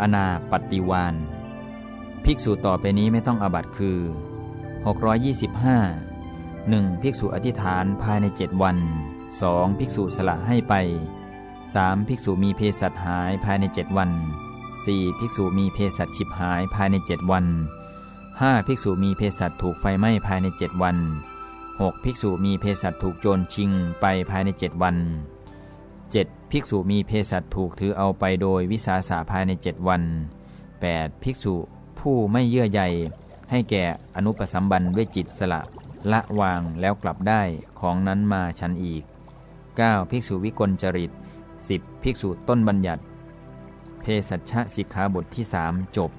อนาปฏิวานภิกษุต่อไปนี้ไม่ต้องอบัตคือ 625 1. ภิกษุอธิษฐานภายในเจ็ดวัน 2. ภิกษุสละให้ไป 3. ภิกษุมีเพศสัตหายภายในเจ็ดวัน 4. ภิกษุมีเพศสัตฉิบหายภายในเจ็ดวัน 5. ภิกษุมีเพศสัตถูกไฟไหม้ภายในเจ็ดวัน 6. ภิกษุมีเพศสัตถูกโจรชิงไปภายในเจ็ดวัน 7. ภิกษุมีเพศสัตถูกถือเอาไปโดยวิสาสะภายในเจ็ดวัน 8. ภิกษุผู้ไม่เยื่อใยให้แก่อนุปสัมบันด้วยจิตสละละวางแล้วกลับได้ของนั้นมาชันอีก 9. ภิกษุวิกลจริต 10. ภิกษุต้นบัญญัติเพศสัชชะสิกขาบทที่สจบ